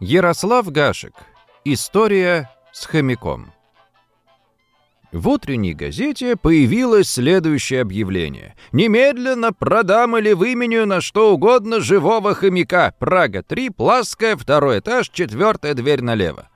Ярослав Гашек. История с хомяком. В утренней газете появилось следующее объявление. «Немедленно продам или выменю на что угодно живого хомяка. Прага-3, Плаская, второй этаж, четвертая дверь налево».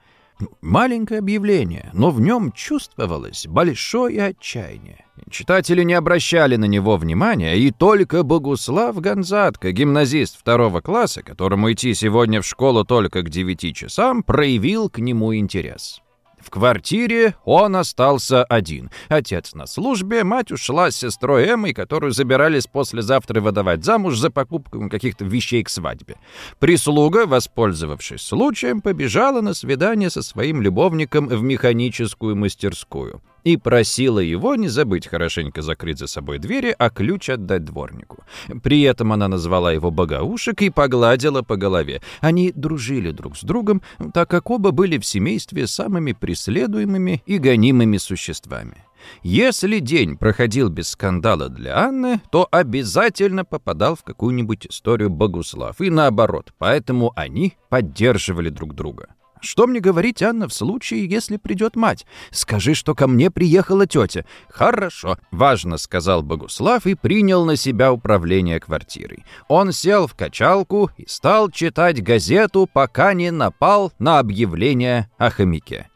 Маленькое объявление, но в нем чувствовалось большое отчаяние. Читатели не обращали на него внимания, и только Богуслав Гонзатко, гимназист второго класса, которому идти сегодня в школу только к девяти часам, проявил к нему интерес. В квартире он остался один. Отец на службе, мать ушла с сестрой Эммой, которую забирались послезавтра выдавать замуж за покупку каких-то вещей к свадьбе. Прислуга, воспользовавшись случаем, побежала на свидание со своим любовником в механическую мастерскую и просила его не забыть хорошенько закрыть за собой двери, а ключ отдать дворнику. При этом она назвала его Богаушек и погладила по голове. Они дружили друг с другом, так как оба были в семействе самыми преследуемыми и гонимыми существами. Если день проходил без скандала для Анны, то обязательно попадал в какую-нибудь историю Богуслав, и наоборот, поэтому они поддерживали друг друга. Что мне говорить, Анна, в случае, если придет мать? Скажи, что ко мне приехала тетя. Хорошо, важно, сказал Богуслав и принял на себя управление квартирой. Он сел в качалку и стал читать газету, пока не напал на объявление о хомяке.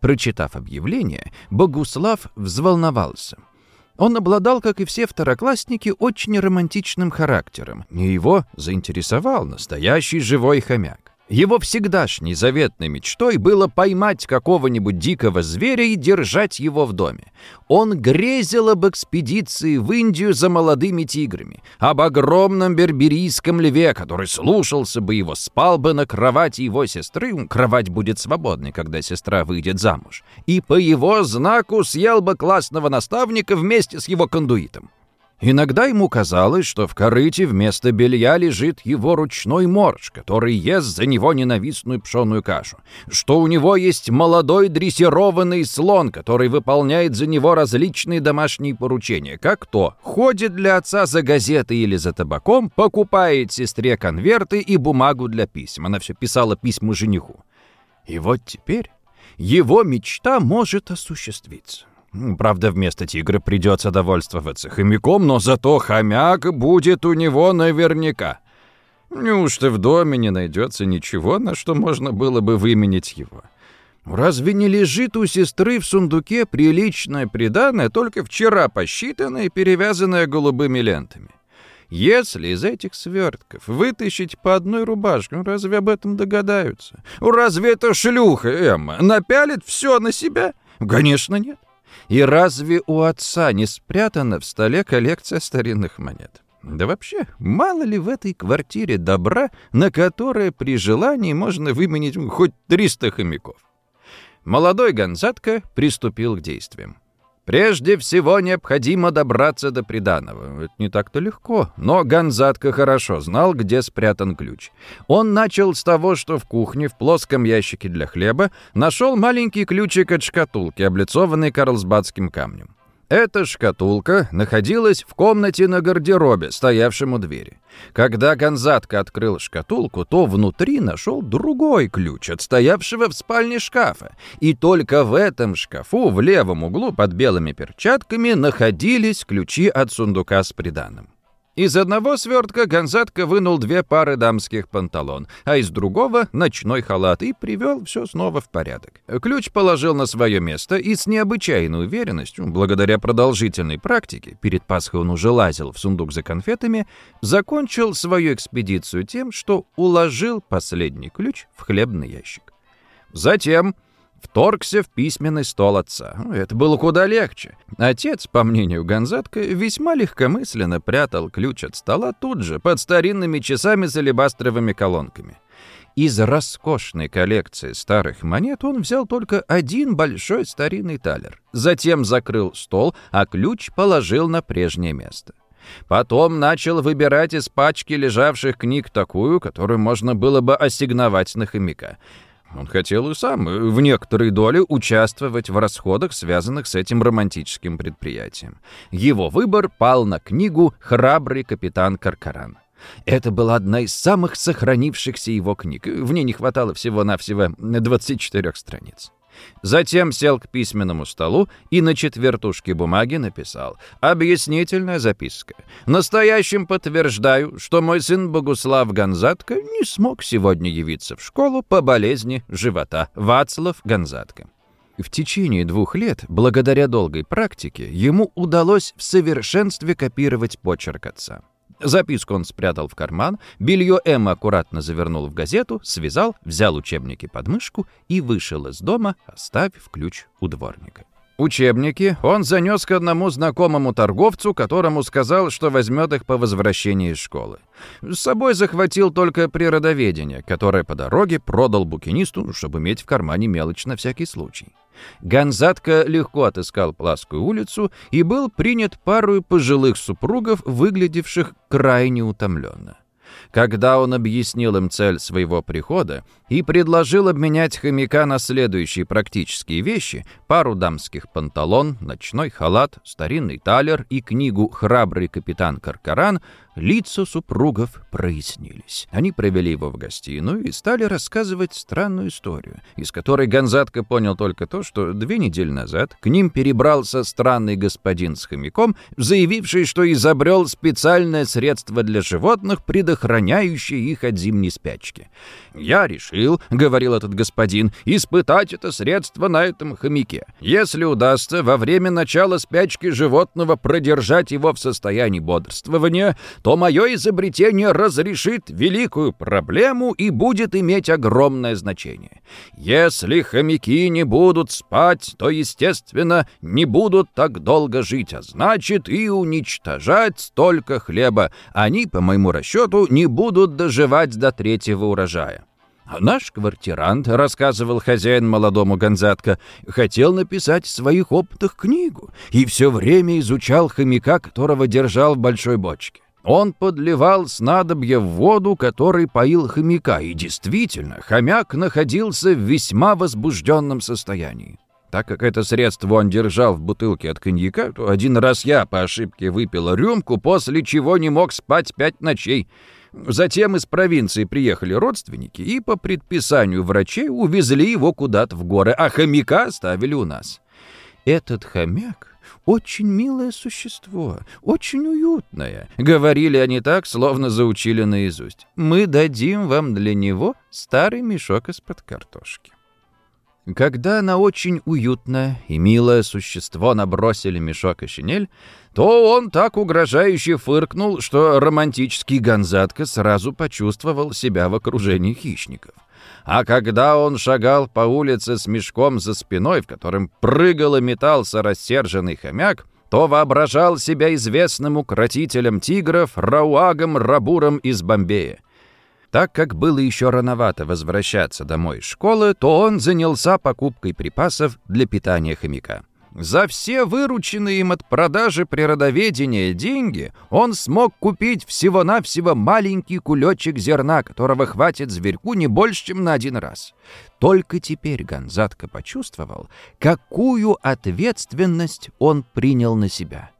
Прочитав объявление, Богуслав взволновался. Он обладал, как и все второклассники, очень романтичным характером, и его заинтересовал настоящий живой хомяк. Его всегдашней заветной мечтой было поймать какого-нибудь дикого зверя и держать его в доме. Он грезил об экспедиции в Индию за молодыми тиграми, об огромном берберийском льве, который слушался бы его, спал бы на кровати его сестры, кровать будет свободной, когда сестра выйдет замуж, и по его знаку съел бы классного наставника вместе с его кондуитом. Иногда ему казалось, что в корыте вместо белья лежит его ручной морж, который ест за него ненавистную пшеную кашу, что у него есть молодой дрессированный слон, который выполняет за него различные домашние поручения, как то ходит для отца за газетой или за табаком, покупает сестре конверты и бумагу для писем. Она все писала письма жениху. И вот теперь его мечта может осуществиться. Правда, вместо тигра придется довольствоваться хомяком, но зато хомяк будет у него наверняка. Неужто в доме не найдется ничего, на что можно было бы выменить его? Разве не лежит у сестры в сундуке приличное приданное, только вчера посчитанное и перевязанное голубыми лентами? Если из этих свертков вытащить по одной рубашке, ну, разве об этом догадаются? Разве это шлюха, Эмма, напялит все на себя? Конечно, нет. И разве у отца не спрятана в столе коллекция старинных монет? Да вообще, мало ли в этой квартире добра, на которое при желании можно выменить хоть 300 хомяков? Молодой Гонзатка приступил к действиям. Прежде всего необходимо добраться до приданого. Это не так-то легко, но Гонзатка хорошо знал, где спрятан ключ. Он начал с того, что в кухне в плоском ящике для хлеба нашел маленький ключик от шкатулки, облицованный карлсбадским камнем. Эта шкатулка находилась в комнате на гардеробе, стоявшем у двери. Когда Гонзатка открыл шкатулку, то внутри нашел другой ключ от стоявшего в спальне шкафа. И только в этом шкафу, в левом углу под белыми перчатками, находились ключи от сундука с приданым. Из одного свертка Гонзатка вынул две пары дамских панталон, а из другого — ночной халат и привел все снова в порядок. Ключ положил на свое место и с необычайной уверенностью, благодаря продолжительной практике, перед Пасхой он уже лазил в сундук за конфетами, закончил свою экспедицию тем, что уложил последний ключ в хлебный ящик. Затем вторгся в письменный стол отца. Это было куда легче. Отец, по мнению Гонзатка, весьма легкомысленно прятал ключ от стола тут же, под старинными часами с алебастровыми колонками. Из роскошной коллекции старых монет он взял только один большой старинный талер. Затем закрыл стол, а ключ положил на прежнее место. Потом начал выбирать из пачки лежавших книг такую, которую можно было бы ассигновать на хомяка. Он хотел и сам э, в некоторой доле участвовать в расходах, связанных с этим романтическим предприятием. Его выбор пал на книгу «Храбрый капитан Каркаран». Это была одна из самых сохранившихся его книг. В ней не хватало всего-навсего 24 страниц. Затем сел к письменному столу и на четвертушке бумаги написал «Объяснительная записка. Настоящим подтверждаю, что мой сын Богуслав Гонзатко не смог сегодня явиться в школу по болезни живота. Вацлав Гонзатко». В течение двух лет, благодаря долгой практике, ему удалось в совершенстве копировать почерк отца. Записку он спрятал в карман, белье Эмма аккуратно завернул в газету, связал, взял учебники под мышку и вышел из дома, оставив ключ у дворника. Учебники он занес к одному знакомому торговцу, которому сказал, что возьмет их по возвращении из школы. С собой захватил только природоведение, которое по дороге продал букинисту, чтобы иметь в кармане мелочь на всякий случай. Гонзатка легко отыскал Пласкую улицу и был принят парой пожилых супругов, выглядевших крайне утомленно. Когда он объяснил им цель своего прихода и предложил обменять хомяка на следующие практические вещи — пару дамских панталон, ночной халат, старинный талер и книгу «Храбрый капитан Каркаран», Лица супругов прояснились. Они провели его в гостиную и стали рассказывать странную историю, из которой Гонзатко понял только то, что две недели назад к ним перебрался странный господин с хомяком, заявивший, что изобрел специальное средство для животных, предохраняющее их от зимней спячки. «Я решил, — говорил этот господин, — испытать это средство на этом хомяке. Если удастся во время начала спячки животного продержать его в состоянии бодрствования, то мое изобретение разрешит великую проблему и будет иметь огромное значение. Если хомяки не будут спать, то, естественно, не будут так долго жить, а значит и уничтожать столько хлеба. Они, по моему расчету, не будут доживать до третьего урожая. Наш квартирант, рассказывал хозяин молодому Гонзатко, хотел написать в своих опытах книгу и все время изучал хомяка, которого держал в большой бочке. Он подливал снадобье в воду, который поил хомяка, и действительно, хомяк находился в весьма возбужденном состоянии. Так как это средство он держал в бутылке от коньяка, то один раз я по ошибке выпил рюмку, после чего не мог спать пять ночей. Затем из провинции приехали родственники и по предписанию врачей увезли его куда-то в горы, а хомяка оставили у нас. Этот хомяк очень милое существо, очень уютное», — говорили они так, словно заучили наизусть. «Мы дадим вам для него старый мешок из-под картошки». Когда на очень уютное и милое существо набросили мешок и шинель, то он так угрожающе фыркнул, что романтический Гонзатка сразу почувствовал себя в окружении хищников. А когда он шагал по улице с мешком за спиной, в котором прыгал и метался рассерженный хомяк, то воображал себя известным укротителем тигров Рауагом Рабуром из Бомбея. Так как было еще рановато возвращаться домой из школы, то он занялся покупкой припасов для питания хомяка. За все вырученные им от продажи природоведения деньги он смог купить всего-навсего маленький кулечек зерна, которого хватит зверьку не больше, чем на один раз. Только теперь Гонзатка почувствовал, какую ответственность он принял на себя.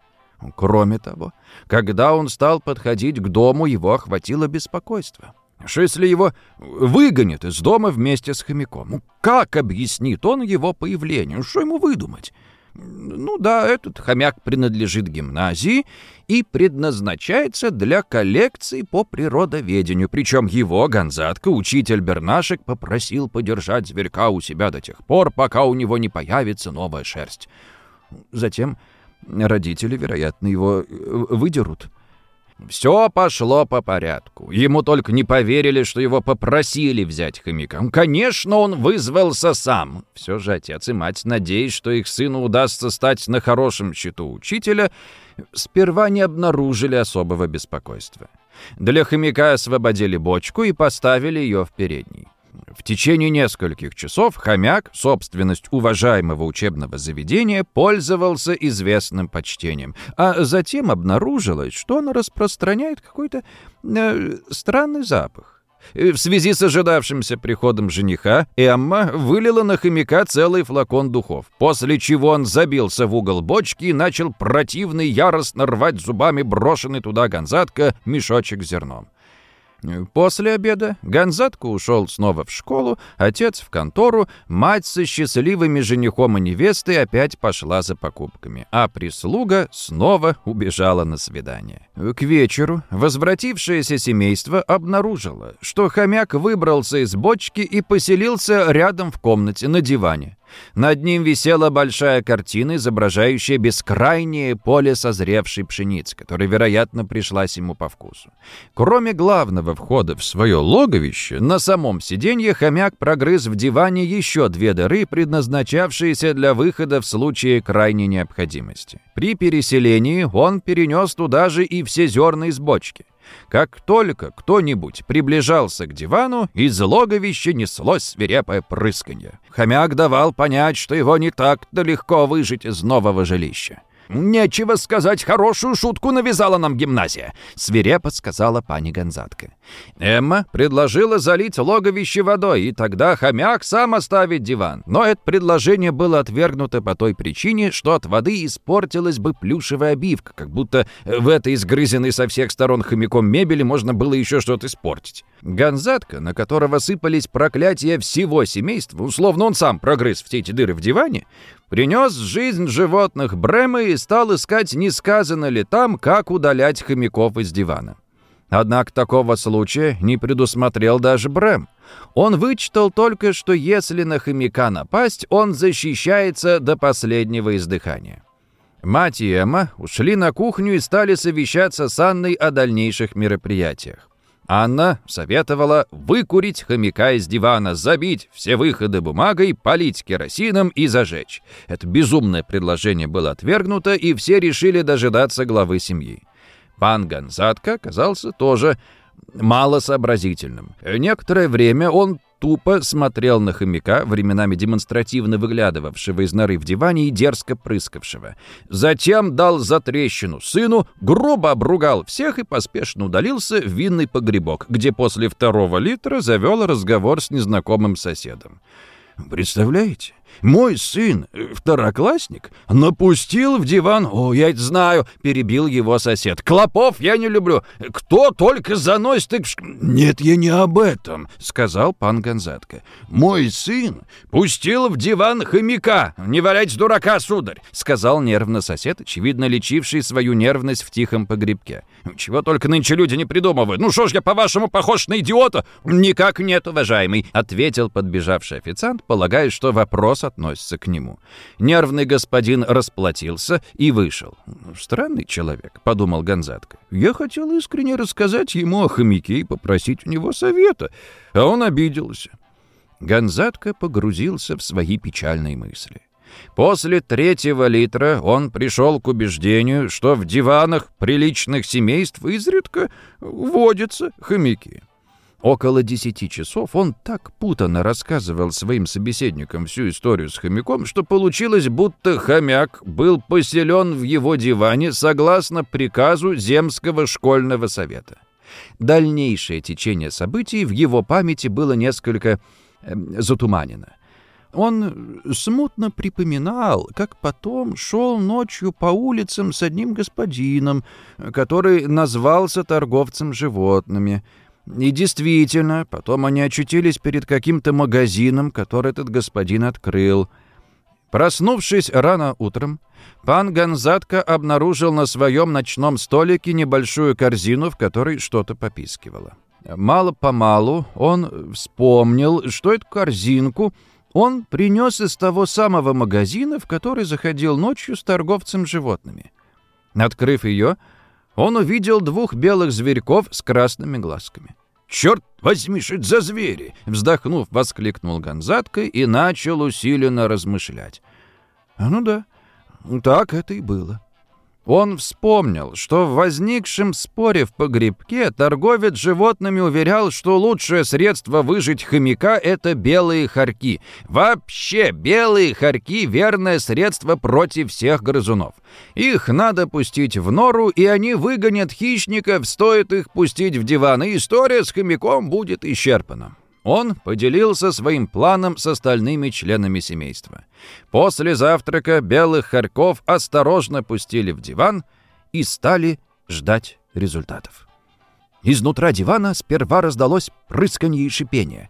Кроме того, когда он стал подходить к дому, его охватило беспокойство. Если его выгонят из дома вместе с хомяком? Ну, как объяснит он его появление? Что ему выдумать? Ну да, этот хомяк принадлежит гимназии и предназначается для коллекции по природоведению. Причем его, Гонзатка, учитель Бернашек, попросил подержать зверька у себя до тех пор, пока у него не появится новая шерсть. Затем родители, вероятно, его э, выдерут. Все пошло по порядку. Ему только не поверили, что его попросили взять хомяка. Конечно, он вызвался сам. Все же отец и мать, надеясь, что их сыну удастся стать на хорошем счету учителя, сперва не обнаружили особого беспокойства. Для хомяка освободили бочку и поставили ее в передний. В течение нескольких часов хомяк, собственность уважаемого учебного заведения, пользовался известным почтением, а затем обнаружилось, что он распространяет какой-то э, странный запах. В связи с ожидавшимся приходом жениха, Эмма вылила на хомяка целый флакон духов, после чего он забился в угол бочки и начал противно и яростно рвать зубами брошенный туда гонзатка мешочек зерном. После обеда Гонзатко ушел снова в школу, отец в контору, мать со счастливыми женихом и невестой опять пошла за покупками, а прислуга снова убежала на свидание. К вечеру возвратившееся семейство обнаружило, что хомяк выбрался из бочки и поселился рядом в комнате на диване. Над ним висела большая картина, изображающая бескрайнее поле созревшей пшеницы, которая, вероятно, пришлась ему по вкусу. Кроме главного входа в свое логовище, на самом сиденье хомяк прогрыз в диване еще две дыры, предназначавшиеся для выхода в случае крайней необходимости. При переселении он перенес туда же и все зерна из бочки. Как только кто-нибудь приближался к дивану, из логовища неслось свирепое прысканье. Хомяк давал понять, что его не так-то легко выжить из нового жилища. «Нечего сказать, хорошую шутку навязала нам гимназия», — свирепо сказала пани Гонзатка. Эмма предложила залить логовище водой, и тогда хомяк сам оставит диван. Но это предложение было отвергнуто по той причине, что от воды испортилась бы плюшевая обивка, как будто в этой изгрызенной со всех сторон хомяком мебели можно было еще что-то испортить. Гонзатка, на которого сыпались проклятия всего семейства, условно он сам прогрыз все эти дыры в диване, принес жизнь животных Брема и стал искать, не сказано ли там, как удалять хомяков из дивана. Однако такого случая не предусмотрел даже Брэм. Он вычитал только, что если на хомяка напасть, он защищается до последнего издыхания. Мать и Эмма ушли на кухню и стали совещаться с Анной о дальнейших мероприятиях. Анна советовала выкурить хомяка из дивана, забить все выходы бумагой, полить керосином и зажечь. Это безумное предложение было отвергнуто, и все решили дожидаться главы семьи. Пан Гонзатка оказался тоже малосообразительным. Некоторое время он тупо смотрел на хомяка, временами демонстративно выглядывавшего из норы в диване и дерзко прыскавшего. Затем дал затрещину сыну, грубо обругал всех и поспешно удалился в винный погребок, где после второго литра завел разговор с незнакомым соседом. «Представляете? Мой сын, э, второклассник, напустил в диван... О, я это знаю, перебил его сосед. Клопов я не люблю. Кто только заносит их. Нет, я не об этом, сказал пан Гонзатка. Мой сын пустил в диван хомяка. Не валяйте дурака, сударь, сказал нервно сосед, очевидно лечивший свою нервность в тихом погребке. Чего только нынче люди не придумывают. Ну что ж я, по-вашему, похож на идиота? Никак нет, уважаемый, ответил подбежавший официант, полагая, что вопрос относится к нему. Нервный господин расплатился и вышел. «Странный человек», — подумал Гонзатка. «Я хотел искренне рассказать ему о хомяке и попросить у него совета, а он обиделся». Гонзатка погрузился в свои печальные мысли. После третьего литра он пришел к убеждению, что в диванах приличных семейств изредка водятся хомяки. Около десяти часов он так путанно рассказывал своим собеседникам всю историю с хомяком, что получилось, будто хомяк был поселен в его диване согласно приказу Земского школьного совета. Дальнейшее течение событий в его памяти было несколько э, затуманено. Он смутно припоминал, как потом шел ночью по улицам с одним господином, который назвался торговцем животными — и действительно, потом они очутились перед каким-то магазином, который этот господин открыл. Проснувшись рано утром, пан Гонзатка обнаружил на своем ночном столике небольшую корзину, в которой что-то попискивало. Мало-помалу он вспомнил, что эту корзинку он принес из того самого магазина, в который заходил ночью с торговцем животными. Открыв ее, он увидел двух белых зверьков с красными глазками. «Черт возьми, что за звери!» Вздохнув, воскликнул Гонзатка и начал усиленно размышлять. «А ну да, так это и было». Он вспомнил, что в возникшем споре в погребке торговец животными уверял, что лучшее средство выжить хомяка — это белые хорьки. Вообще, белые хорьки — верное средство против всех грызунов. Их надо пустить в нору, и они выгонят хищников, стоит их пустить в диван, и история с хомяком будет исчерпана. Он поделился своим планом с остальными членами семейства. После завтрака белых хорьков осторожно пустили в диван и стали ждать результатов. Изнутра дивана сперва раздалось прысканье и шипение,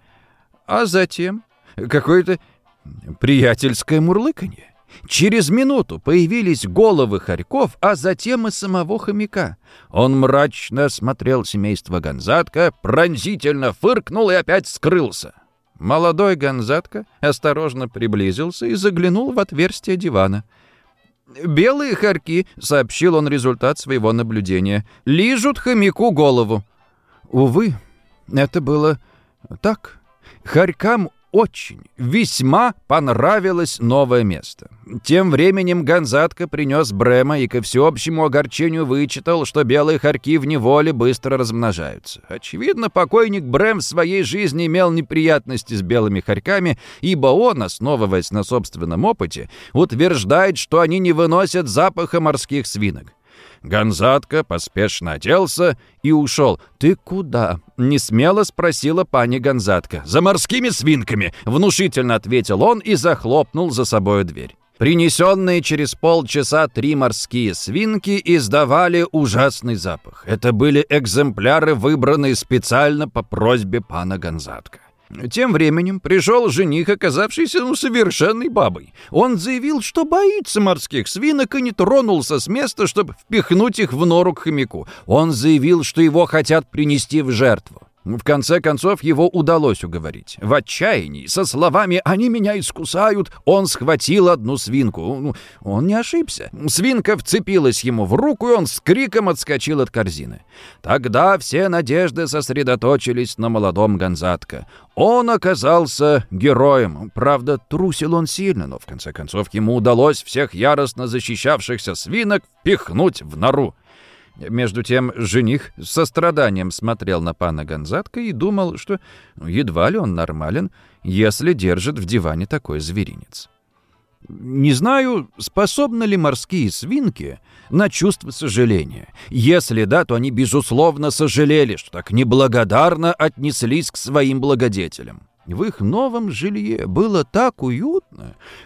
а затем какое-то приятельское мурлыканье. Через минуту появились головы хорьков, а затем и самого хомяка. Он мрачно смотрел семейство Гонзатка, пронзительно фыркнул и опять скрылся. Молодой Гонзатка осторожно приблизился и заглянул в отверстие дивана. «Белые хорьки», — сообщил он результат своего наблюдения, — «лижут хомяку голову». Увы, это было так. Хорькам очень, весьма понравилось новое место. Тем временем Гонзатка принес Брема и ко всеобщему огорчению вычитал, что белые хорьки в неволе быстро размножаются. Очевидно, покойник Брэм в своей жизни имел неприятности с белыми хорьками, ибо он, основываясь на собственном опыте, утверждает, что они не выносят запаха морских свинок. Гонзатка поспешно оделся и ушел. «Ты куда?» — не смело спросила пани Гонзатка. «За морскими свинками!» — внушительно ответил он и захлопнул за собой дверь. Принесенные через полчаса три морские свинки издавали ужасный запах. Это были экземпляры, выбранные специально по просьбе пана Гонзатка. Тем временем пришел жених, оказавшийся ну, совершенной бабой. Он заявил, что боится морских свинок и не тронулся с места, чтобы впихнуть их в нору к хомяку. Он заявил, что его хотят принести в жертву. В конце концов, его удалось уговорить. В отчаянии, со словами «они меня искусают», он схватил одну свинку. Ну, он не ошибся. Свинка вцепилась ему в руку, и он с криком отскочил от корзины. Тогда все надежды сосредоточились на молодом Гонзатко. Он оказался героем. Правда, трусил он сильно, но в конце концов ему удалось всех яростно защищавшихся свинок впихнуть в нору. Между тем жених с состраданием смотрел на пана Гонзатка и думал, что едва ли он нормален, если держит в диване такой зверинец. Не знаю, способны ли морские свинки на чувство сожаления. Если да, то они, безусловно, сожалели, что так неблагодарно отнеслись к своим благодетелям. В их новом жилье было так уютно.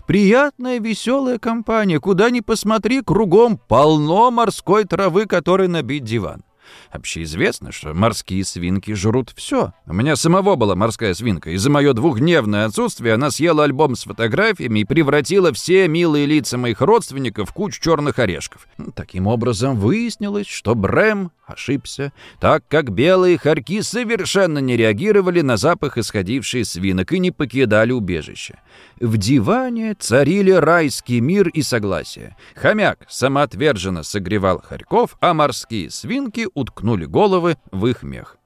Приятная, веселая компания. Куда ни посмотри, кругом полно морской травы, которой набить диван. Общеизвестно, что морские свинки жрут все. У меня самого была морская свинка, и за мое двухдневное отсутствие она съела альбом с фотографиями и превратила все милые лица моих родственников в кучу черных орешков. Таким образом, выяснилось, что Брэм ошибся, так как белые хорьки совершенно не реагировали на запах исходивший свинок и не покидали убежище. В диване царили райский мир и согласие. Хомяк самоотверженно согревал хорьков, а морские свинки уткнули головы в их мех.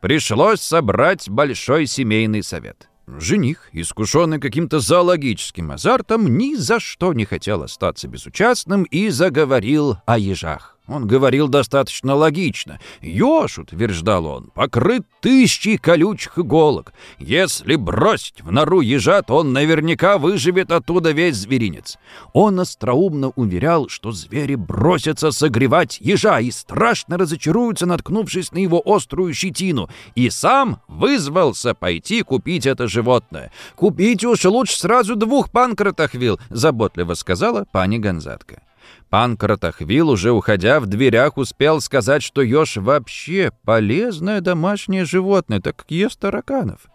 Пришлось собрать большой семейный совет. Жених, искушенный каким-то зоологическим азартом, ни за что не хотел остаться безучастным и заговорил о ежах. Он говорил достаточно логично. «Еж», — утверждал он, — «покрыт тысячей колючих иголок. Если бросить в нору ежа, то он наверняка выживет оттуда весь зверинец». Он остроумно уверял, что звери бросятся согревать ежа и страшно разочаруются, наткнувшись на его острую щетину, и сам вызвался пойти купить это животное. «Купить уж лучше сразу двух панкратахвил», — заботливо сказала пани Гонзатка. Пан Кратахвил, уже уходя в дверях, успел сказать, что еж вообще полезное домашнее животное, так ест тараканов.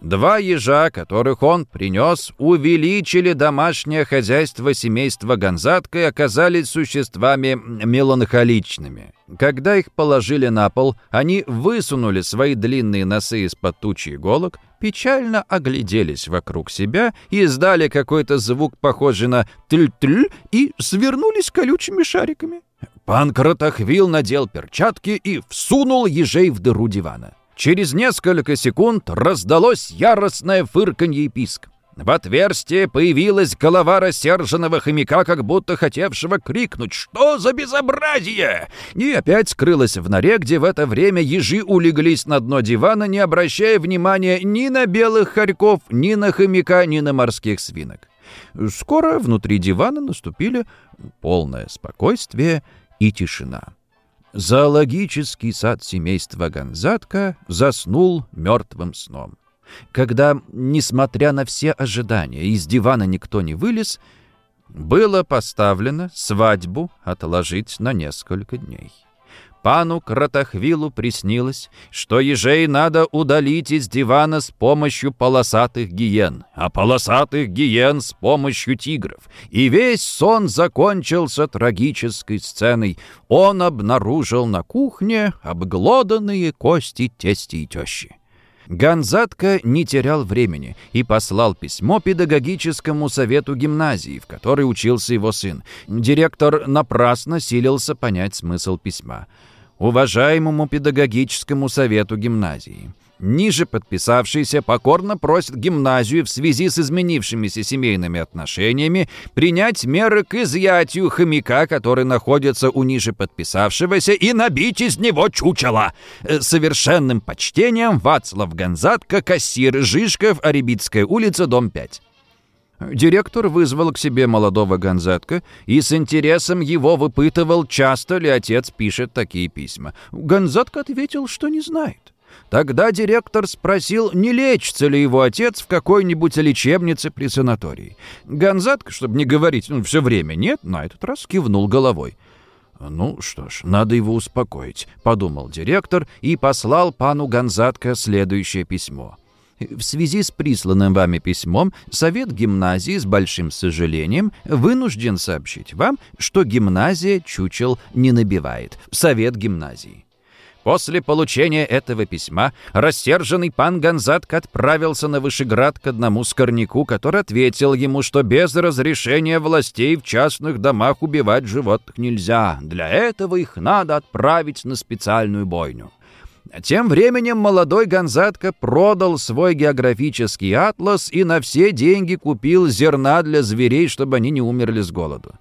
Два ежа, которых он принес, увеличили домашнее хозяйство семейства Гонзатка и оказались существами меланхоличными. Когда их положили на пол, они высунули свои длинные носы из-под тучи иголок, печально огляделись вокруг себя, издали какой-то звук, похожий на «тыль-тыль», и свернулись колючими шариками. Пан Кротохвил надел перчатки и всунул ежей в дыру дивана. Через несколько секунд раздалось яростное фырканье и писк. В отверстие появилась голова рассерженного хомяка, как будто хотевшего крикнуть «Что за безобразие!» И опять скрылась в норе, где в это время ежи улеглись на дно дивана, не обращая внимания ни на белых хорьков, ни на хомяка, ни на морских свинок. Скоро внутри дивана наступили полное спокойствие и тишина. Зоологический сад семейства Гонзатка заснул мертвым сном. Когда, несмотря на все ожидания, из дивана никто не вылез, было поставлено свадьбу отложить на несколько дней. Пану Кратахвилу приснилось, что ежей надо удалить из дивана с помощью полосатых гиен, а полосатых гиен с помощью тигров. И весь сон закончился трагической сценой. Он обнаружил на кухне обглоданные кости тести и тещи. Ганзатка не терял времени и послал письмо педагогическому совету гимназии, в которой учился его сын. Директор напрасно силился понять смысл письма. «Уважаемому педагогическому совету гимназии». Ниже подписавшийся покорно просит гимназию в связи с изменившимися семейными отношениями принять меры к изъятию хомяка, который находится у ниже подписавшегося, и набить из него чучело. Э, совершенным почтением Вацлав Гонзатка, кассир Жишков, Арибитская улица, дом 5. Директор вызвал к себе молодого Гонзатка и с интересом его выпытывал, часто ли отец пишет такие письма. Гонзатка ответил, что не знает. Тогда директор спросил, не лечится ли его отец в какой-нибудь лечебнице при санатории. Гонзатка, чтобы не говорить ну, все время «нет», на этот раз кивнул головой. «Ну что ж, надо его успокоить», — подумал директор и послал пану Гонзатка следующее письмо. В связи с присланным вами письмом Совет гимназии с большим сожалением вынужден сообщить вам, что гимназия чучел не набивает. Совет гимназии. После получения этого письма рассерженный пан Гонзатк отправился на Вышеград к одному скорняку, который ответил ему, что без разрешения властей в частных домах убивать животных нельзя. Для этого их надо отправить на специальную бойню. Тем временем молодой Гонзатка продал свой географический атлас и на все деньги купил зерна для зверей, чтобы они не умерли с голоду.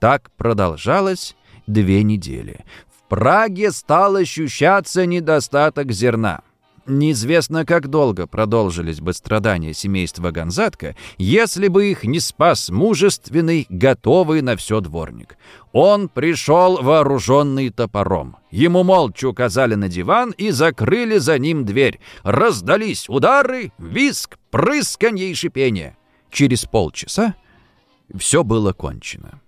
Так продолжалось две недели. Праге стал ощущаться недостаток зерна. Неизвестно, как долго продолжились бы страдания семейства Гонзатка, если бы их не спас мужественный, готовый на все дворник. Он пришел вооруженный топором. Ему молча указали на диван и закрыли за ним дверь. Раздались удары, виск, прысканье и шипение. Через полчаса все было кончено.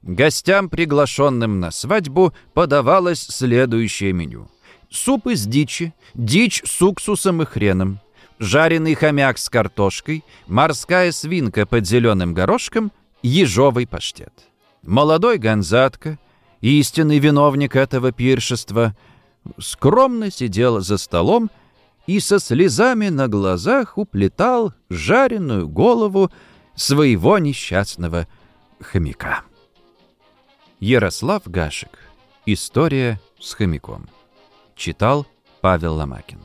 Гостям, приглашенным на свадьбу, подавалось следующее меню. Суп из дичи, дичь с уксусом и хреном, жареный хомяк с картошкой, морская свинка под зеленым горошком, ежовый паштет. Молодой Гонзатка, истинный виновник этого пиршества, скромно сидел за столом и со слезами на глазах уплетал жареную голову своего несчастного хомяка. Ярослав Гашек. История с хомяком. Читал Павел Ломакин.